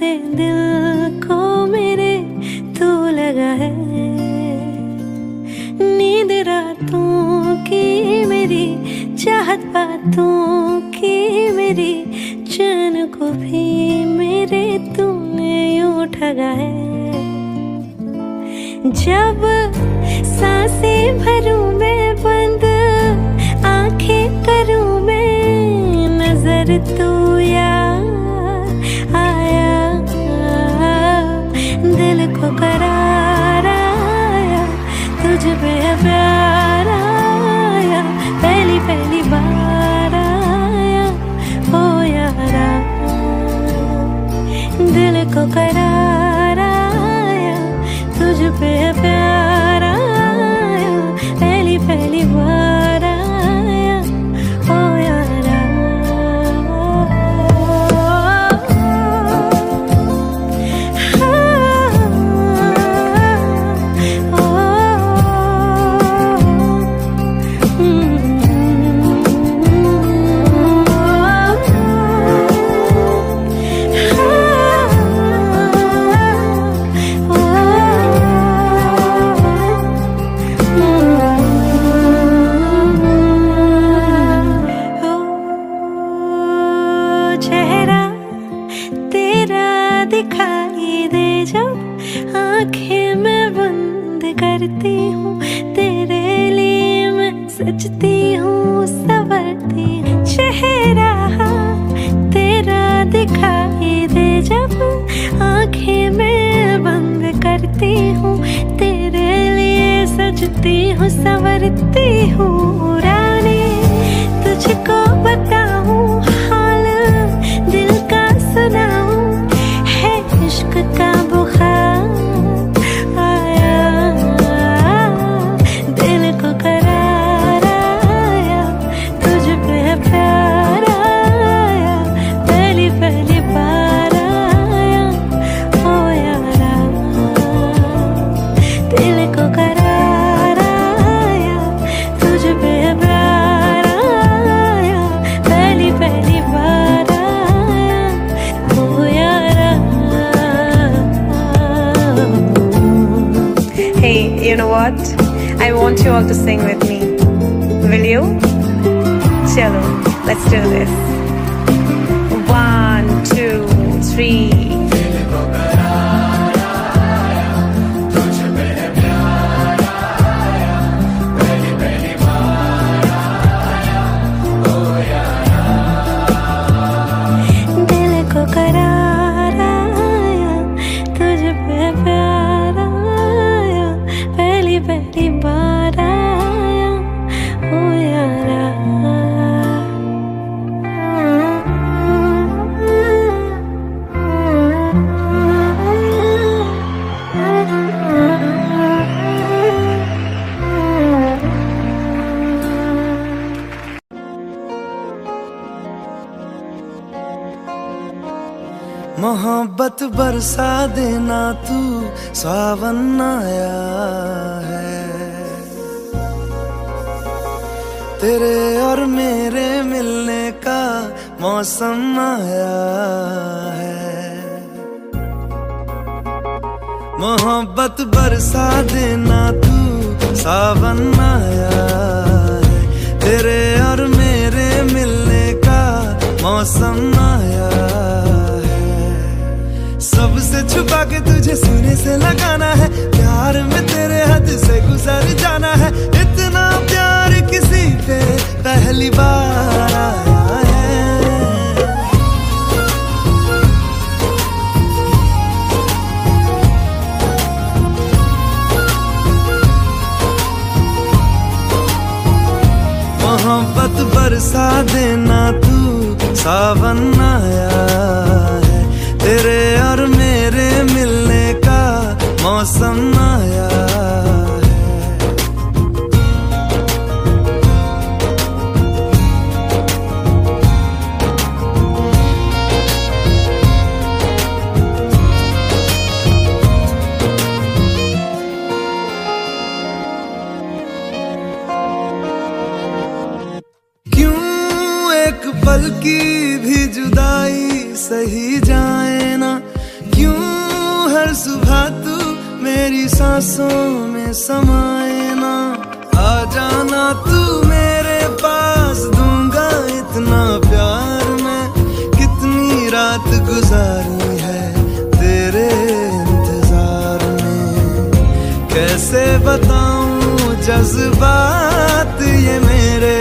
जब दिल करती हूँ, तेरे लिए मैं सजती हूँ, संवरती चेहरा तेरा दिखाई दे जब आँखें मैं बंद करती हूँ, तेरे लिए सजती हूँ, संवरती हूँ। रानी, तुझको बताऊँ all to sing with me. Will you? Chalo, let's do this. One, two, three. बरसा देना तू, सावन आया है। तेरे और मेरे मिलने का मौसम आया है। मोहब्बत बरसा देना तू, सावन आया है। तेरे और मेरे मिलने का मौसम आया है छुपा के तुझे सीने से लगाना है। प्यार में तेरे हद से गुजर जाना है। इतना प्यार किसी पे पहली बार मोहब्बत बरसा देना तू, सावन आया है। तेरे और मेरे मिलने का मौसम आया पल की भी जुदाई सही क्यों हर सुबह तू मेरी सांसों में समाए ना। आ जाना तू मेरे पास, दूँगा इतना प्यार मैं। कितनी रात गुजारी है तेरे इंतज़ार में। कैसे बताऊँ जज्बात ये मेरे?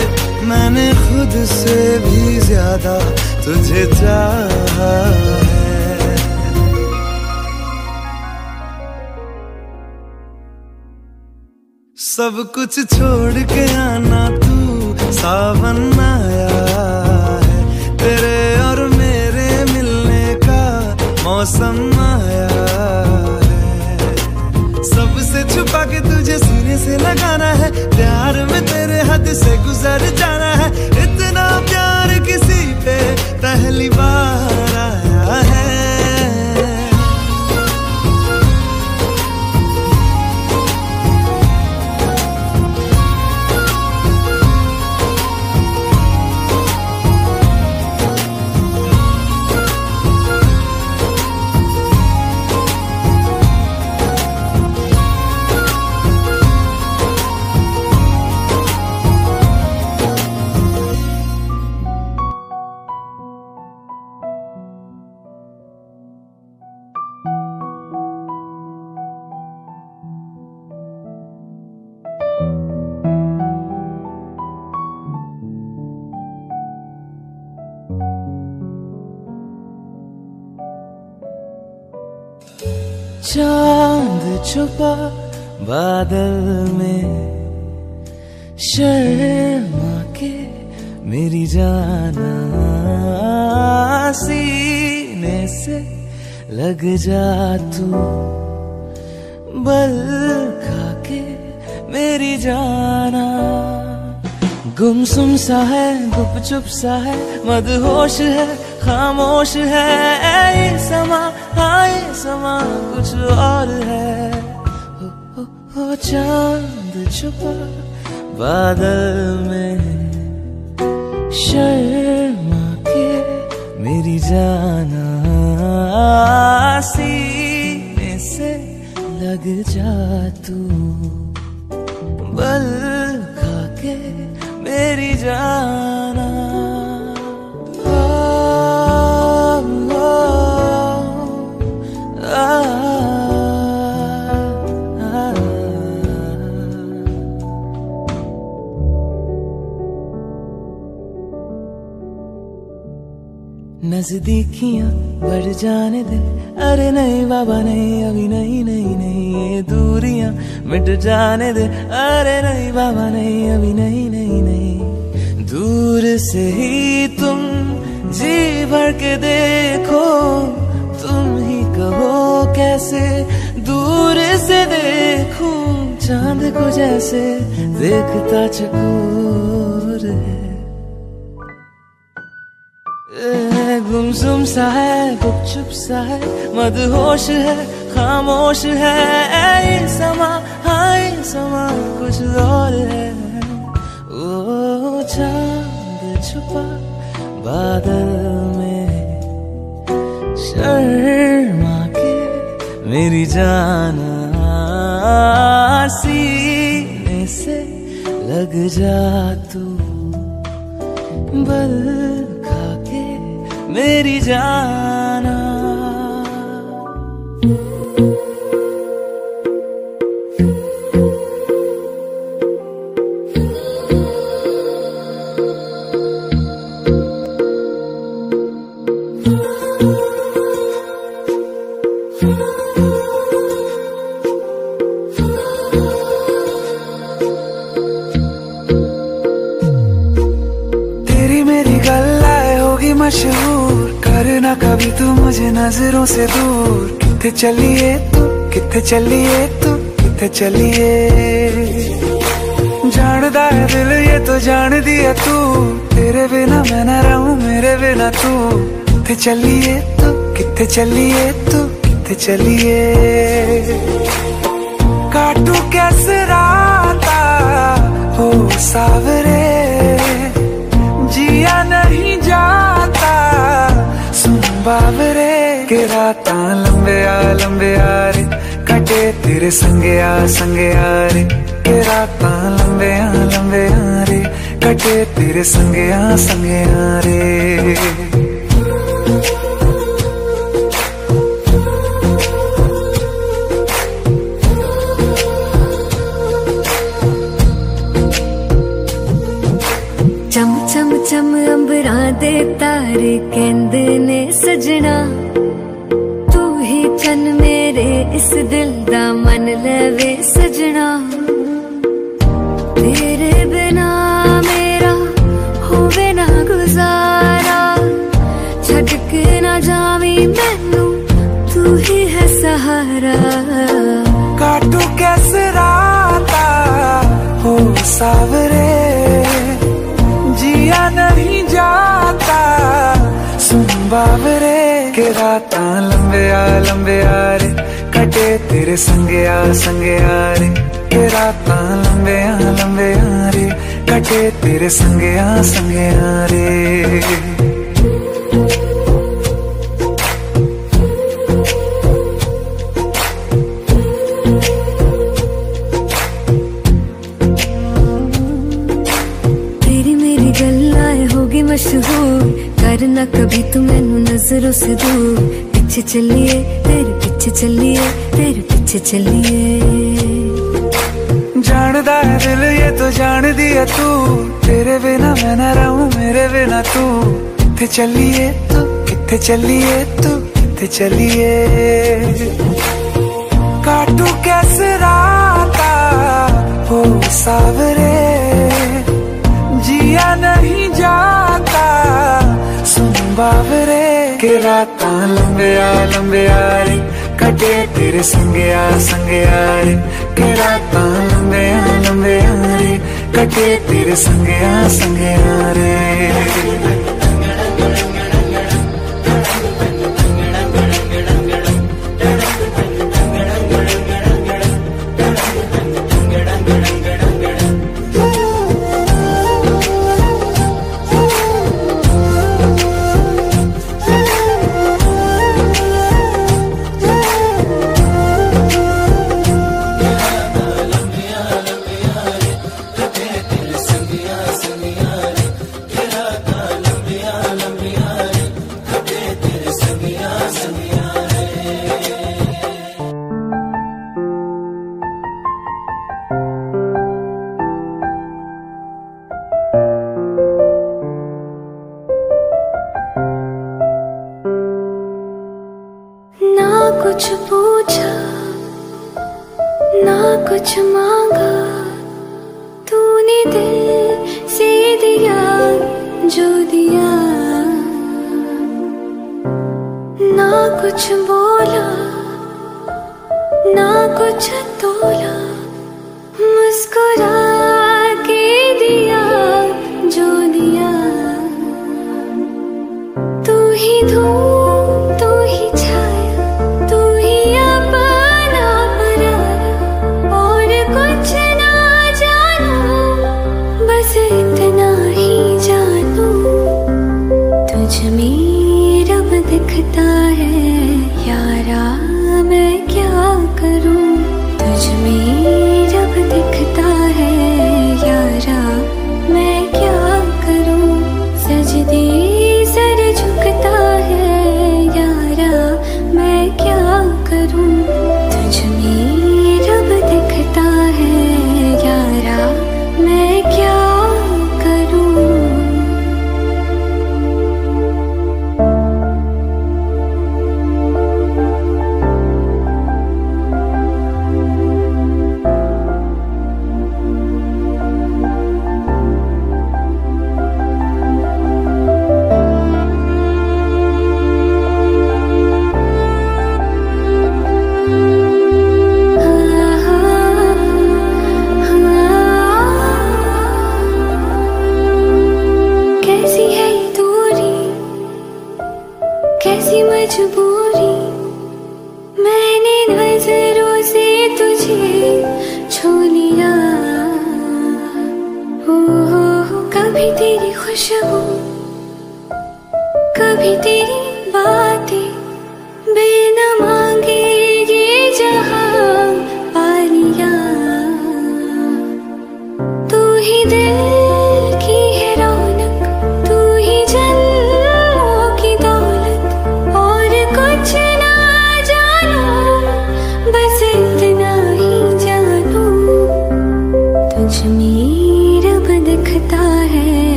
मैंने खुद से भी ज़्यादा तुझे चाहा। सब कुछ छोड़ के आना तू, सावन आया है। तेरे और मेरे मिलने का मौसम आया है। सबसे छुपा के तुझे सीने से लगाना है, प्यार में तेरे हाथ से गुजर जाना बादल में शर्मा के मेरी जाना सीने से लग जा तू। बल खा के मेरी जाना। गुमसुम सा है गुपचुप सा है मदहोश है खामोश है। ये समा हाँ ये समा कुछ और हो, हो चाँद छुपा, बादल में शर्मा के मेरी जाना सीने से लग जा तू। बल खा के मेरी जाना नजदीकियाँ, बढ़ जाने दे। अरे नहीं बाबा, नहीं, अभी नहीं नहीं नहीं, ये दूरियाँ मिट जाने दे। अरे नहीं बाबा, नहीं, अभी नहीं नहीं नहीं। दूर से ही तुम जी भर के देखो। तुम ही कहो कैसे दूर से देखूँ। चाँद को जैसे देखता चकोर है। गुमसुम सा है, गुपचुप सा है, मदहोश है, खामोश है ये समा हाँ ये समा, कुछ और है। ओ चाँद छुपा बादल में, शर्मा के मेरी जाना सीने से लग जा तू, बल मेरी जाना नज़रों से दूर, किथे चलिए तू, किथे चलिए तू, किथे चलिए? जानदा है दिल ये तो जान दिया तू, तेरे बिना मैं न रहूँ, मेरे बिना तू। किथे चलिए तू, किथे चलिए तू, किथे चलिए? काटू कैसे राता हो सावरे? के रात लंबे आ लंबे आ रे। कटे तेरे संगे आ संगे आ रे। के रात लंबे आ लंबे आ रे। कटे तेरे संगे आ संगे आ रे। ਦੇ ਤਾਰੇ ਕਹਿੰਦੇ ਨੇ ਸਜਣਾ ਤੂੰ ਹੀ ਚੰਨ ਮੇਰੇ ਇਸ ਦਿਲ ਦਾ ਮਨ ਲਵੇ ਸਜਣਾ ਤੇਰੇ ਬਿਨਾ ਮੇਰਾ ਹੋਵੇ ਨਾ ਗੁਜ਼ਾਰਾ ਛੱਡ ਕੇ ਨਾ ਜਾਵੀਂ ਮੈਨੂੰ ਤੂੰ ਹੀ ਹੈ ਸਹਾਰਾ काटू कैसे राता हो सावरे बावरे के राता लंबे आ लंबे आ रे। कटे तेरे संगे आ संगे आ रे। के राता लंबे आ लंबे आ रे। कटे तेरे संगे आ संगे आ रे। नज़रों से दूर पीछे चलिए तेरे पीछे चलिए तेरे पीछे चलिए। जानदा है दिल, ये तो जान दिया तू। तेरे बिना मैं ना रहूँ, मेरे बिना तू। किथे चलिए तू किथे चलिए तू किथे चलिए। काटू कैसे राता हो सावरे। जिया नहीं जाता, सुन बावरे। के राता लंबे आ लंबे आ रे। कटे तेरे संगे आ संगे आ रे। के राता लंबे आ लंबे आ रे। कटे तेरे संगे आ संगे आ रे।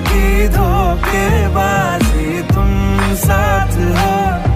की धोखेबाजी तुम साथ हो।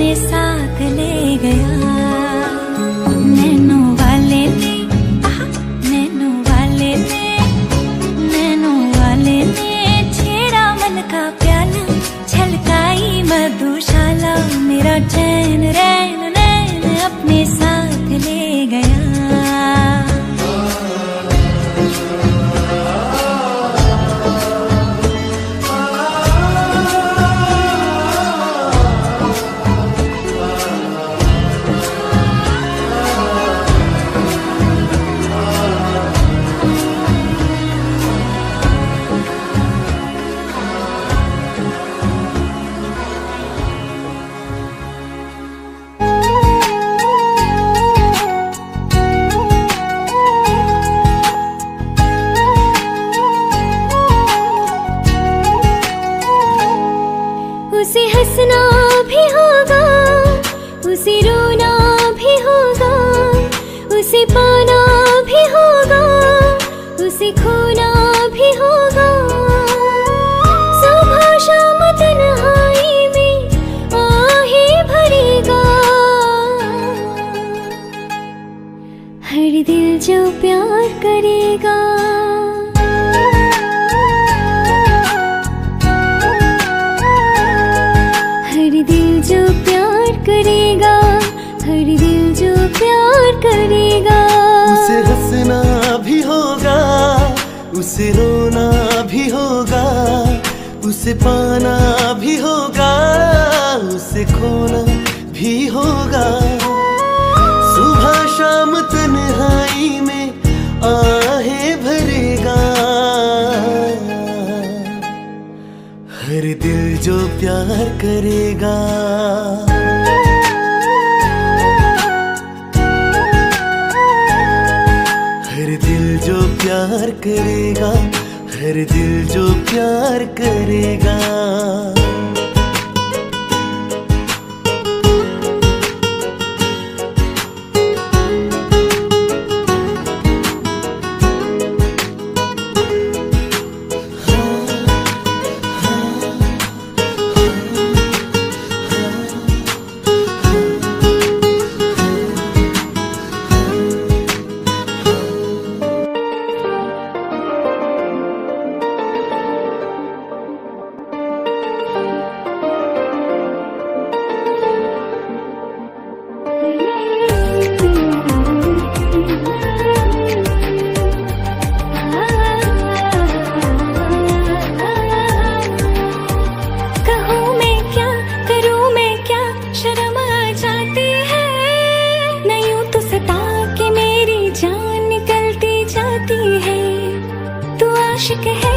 अपने साथ ले गया। वाले थे नैनो मन का प्याला, छलकाई मधुशाला, मेरा चैन रे हंसना भी हो उसे पाना भी होगा, उसे खोना भी होगा। सुबह शाम तन्हाई में आहे भरेगा। हर दिल जो प्यार करेगा। हर दिल जो प्यार करेगा। हर दिल जो प्यार करेगा। आशिक है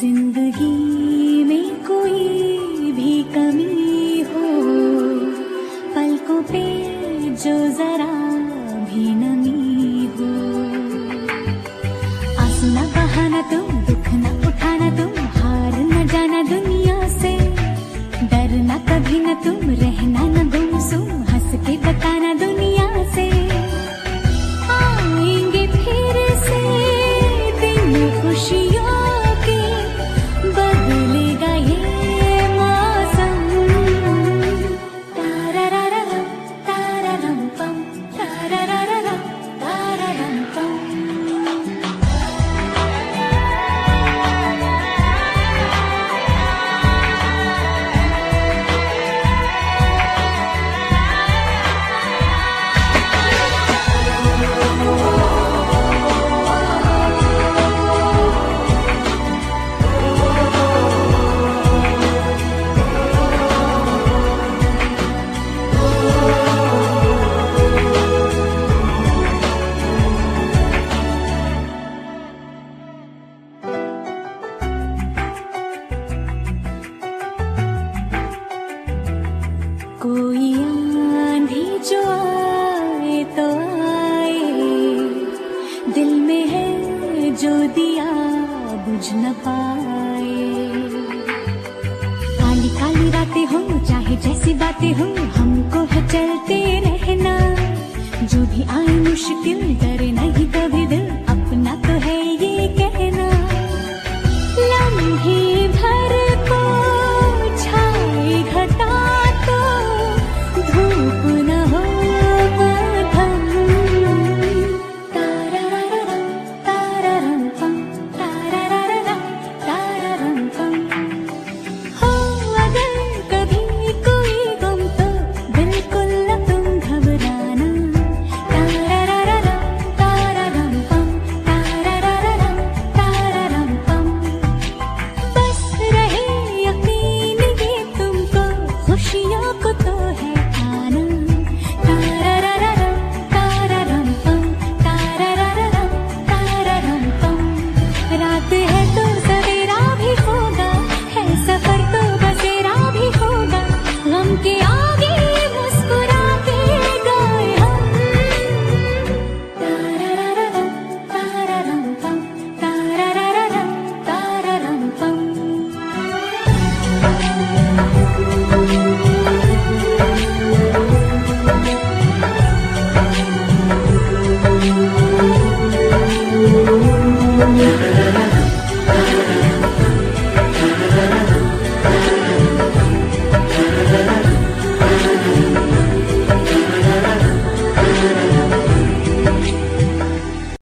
जिंदगी में कोई भी कमी हो पलकों पे जो जरा